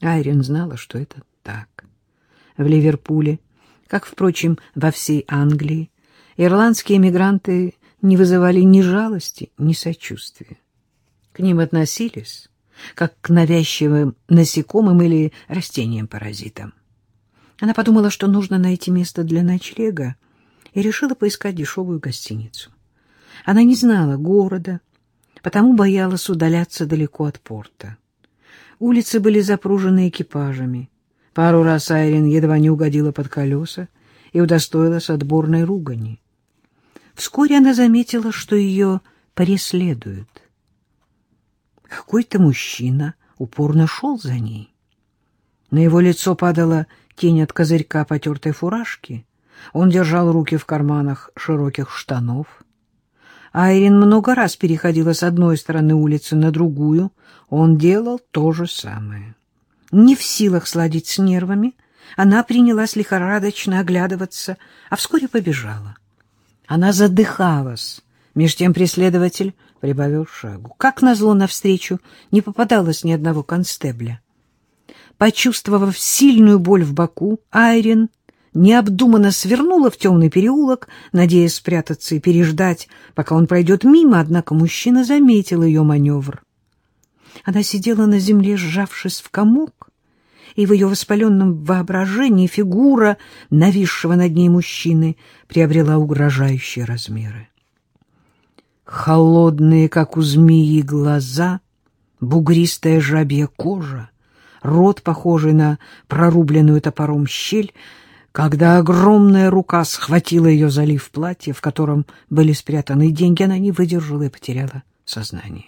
Айрин знала, что это так. В Ливерпуле, как, впрочем, во всей Англии, ирландские эмигранты не вызывали ни жалости, ни сочувствия. К ним относились, как к навязчивым насекомым или растениям-паразитам. Она подумала, что нужно найти место для ночлега, и решила поискать дешевую гостиницу. Она не знала города, потому боялась удаляться далеко от порта. Улицы были запружены экипажами. Пару раз Айрин едва не угодила под колеса и удостоилась отборной ругани. Вскоре она заметила, что ее преследуют. Какой-то мужчина упорно шел за ней. На его лицо падала тень от козырька потертой фуражки. Он держал руки в карманах широких штанов. Айрин много раз переходила с одной стороны улицы на другую. Он делал то же самое. Не в силах сладить с нервами, она принялась лихорадочно оглядываться, а вскоре побежала. Она задыхалась. Меж тем преследователь прибавил шагу. Как назло навстречу не попадалось ни одного констебля. Почувствовав сильную боль в боку, Айрин необдуманно свернула в темный переулок, надеясь спрятаться и переждать, пока он пройдет мимо, однако мужчина заметил ее маневр. Она сидела на земле, сжавшись в комок, и в ее воспаленном воображении фигура нависшего над ней мужчины приобрела угрожающие размеры. Холодные, как у змеи, глаза, бугристая жабья кожа, рот, похожий на прорубленную топором щель, когда огромная рука схватила ее залив платье, в котором были спрятаны деньги, она не выдержала и потеряла сознание.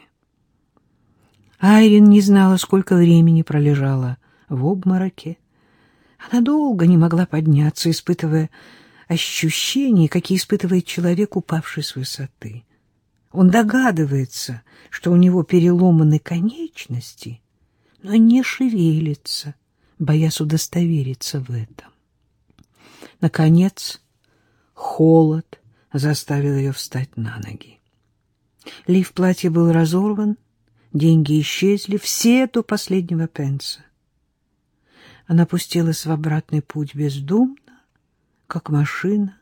Айрин не знала, сколько времени пролежала в обмороке. Она долго не могла подняться, испытывая ощущения, какие испытывает человек, упавший с высоты. Он догадывается, что у него переломаны конечности, но не шевелится, боясь удостовериться в этом. Наконец, холод заставил ее встать на ноги. Лиф платья был разорван, деньги исчезли, все до последнего пенса. Она пустилась в обратный путь бездумно, как машина,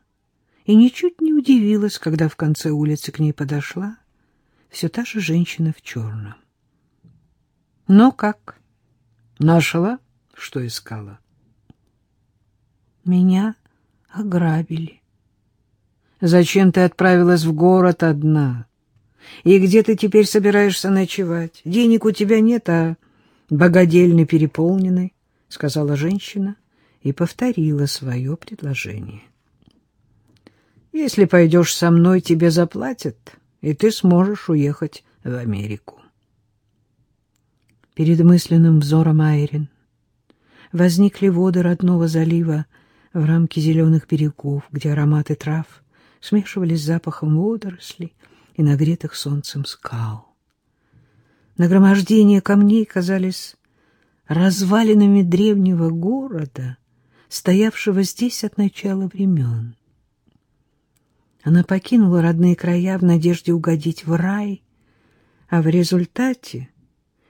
и ничуть не удивилась, когда в конце улицы к ней подошла все та же женщина в черном. Но как? Нашла, что искала? Меня ограбили. Зачем ты отправилась в город одна? И где ты теперь собираешься ночевать? Денег у тебя нет, а богадельни переполнены, — сказала женщина и повторила свое предложение. Если пойдешь со мной, тебе заплатят, и ты сможешь уехать в Америку. Перед мысленным взором Айрин возникли воды родного залива в рамке зеленых берегов, где ароматы трав смешивались с запахом водорослей и нагретых солнцем скал. Нагромождения камней казались развалинами древнего города, стоявшего здесь от начала времен. Она покинула родные края в надежде угодить в рай, а в результате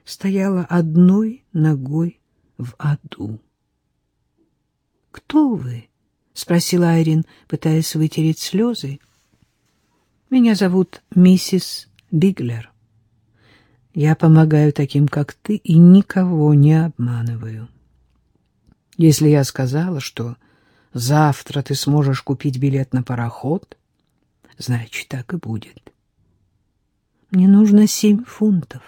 стояла одной ногой в аду. «Кто вы?» — спросила Айрин, пытаясь вытереть слезы. «Меня зовут миссис Биглер. Я помогаю таким, как ты, и никого не обманываю. Если я сказала, что завтра ты сможешь купить билет на пароход, значит, так и будет. Мне нужно семь фунтов».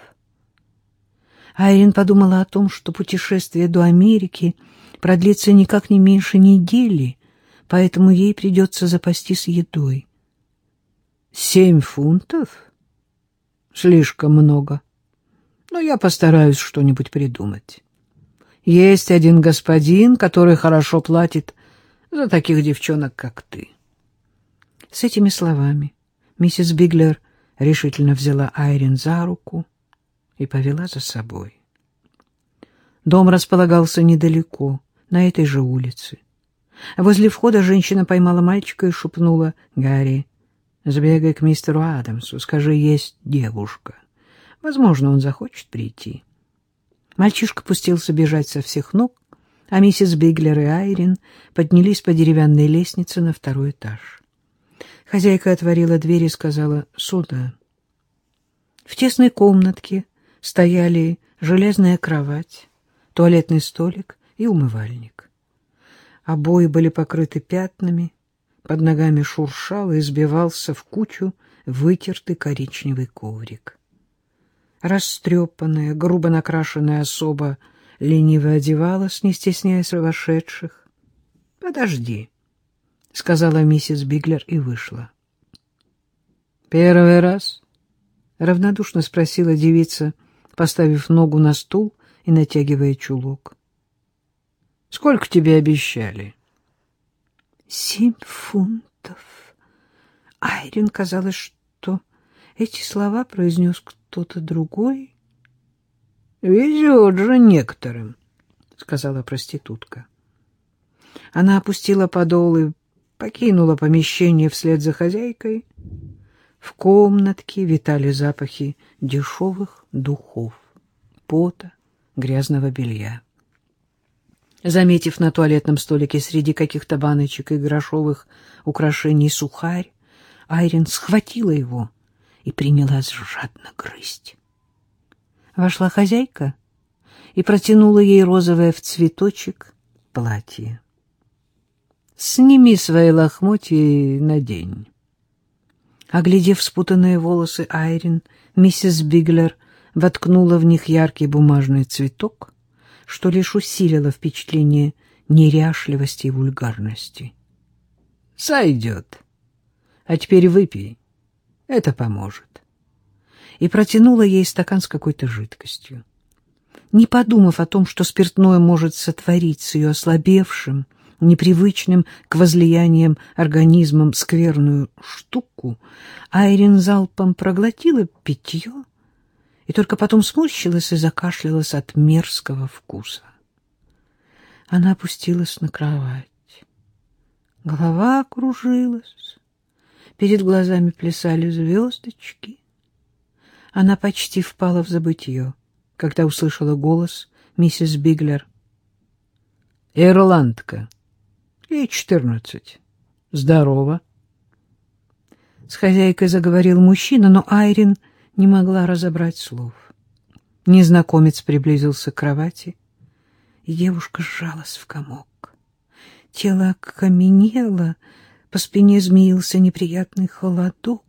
Айрин подумала о том, что путешествие до Америки — продлится никак не меньше недели, поэтому ей придется запастись едой. Семь фунтов? Слишком много. Но я постараюсь что-нибудь придумать. Есть один господин, который хорошо платит за таких девчонок, как ты. С этими словами миссис Биглер решительно взяла Айрин за руку и повела за собой. Дом располагался недалеко, на этой же улице. Возле входа женщина поймала мальчика и шепнула Гарри, «Сбегай к мистеру Адамсу, скажи, есть девушка. Возможно, он захочет прийти». Мальчишка пустился бежать со всех ног, а миссис Биглер и Айрин поднялись по деревянной лестнице на второй этаж. Хозяйка отворила дверь и сказала «Сюда». В тесной комнатке стояли железная кровать, туалетный столик и умывальник. Обои были покрыты пятнами, под ногами шуршал и сбивался в кучу вытертый коричневый коврик. Растрепанная, грубо накрашенная особа лениво одевалась, не стесняясь вошедших. — Подожди, — сказала миссис Биглер и вышла. — Первый раз? — равнодушно спросила девица, поставив ногу на стул и натягивая чулок. — Сколько тебе обещали? — Семь фунтов. Айрин казалось, что эти слова произнес кто-то другой. — Везет же некоторым, — сказала проститутка. Она опустила подол и покинула помещение вслед за хозяйкой. В комнатке витали запахи дешевых духов, пота, грязного белья. Заметив на туалетном столике среди каких-то баночек и грошовых украшений сухарь, Айрин схватила его и принялась жадно грызть. Вошла хозяйка и протянула ей розовое в цветочек платье. «Сними свои лохмотья и надень». Оглядев спутанные волосы Айрин, миссис Биглер воткнула в них яркий бумажный цветок, что лишь усилило впечатление неряшливости и вульгарности. «Сойдет. А теперь выпей. Это поможет» и протянула ей стакан с какой-то жидкостью. Не подумав о том, что спиртное может сотворить с ее ослабевшим, непривычным к возлияниям организмом скверную штуку, Айрин залпом проглотила питье и только потом сморщилась и закашлялась от мерзкого вкуса. Она опустилась на кровать. Голова окружилась, перед глазами плясали звездочки. Она почти впала в забытье, когда услышала голос миссис Биглер. «Ирландка. Ей четырнадцать. Здорово». С хозяйкой заговорил мужчина, но Айрин не могла разобрать слов. Незнакомец приблизился к кровати, и девушка сжалась в комок. Тело окаменело, по спине змеился неприятный холодок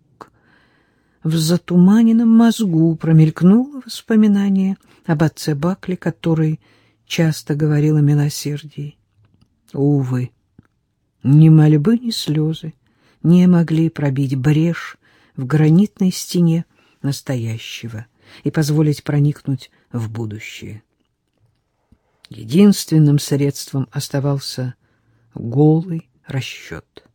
в затуманенном мозгу промелькнуло воспоминание об отце Бакли, который часто говорил о милосердии. Увы, ни мольбы, ни слезы не могли пробить брешь в гранитной стене настоящего и позволить проникнуть в будущее. Единственным средством оставался голый расчет —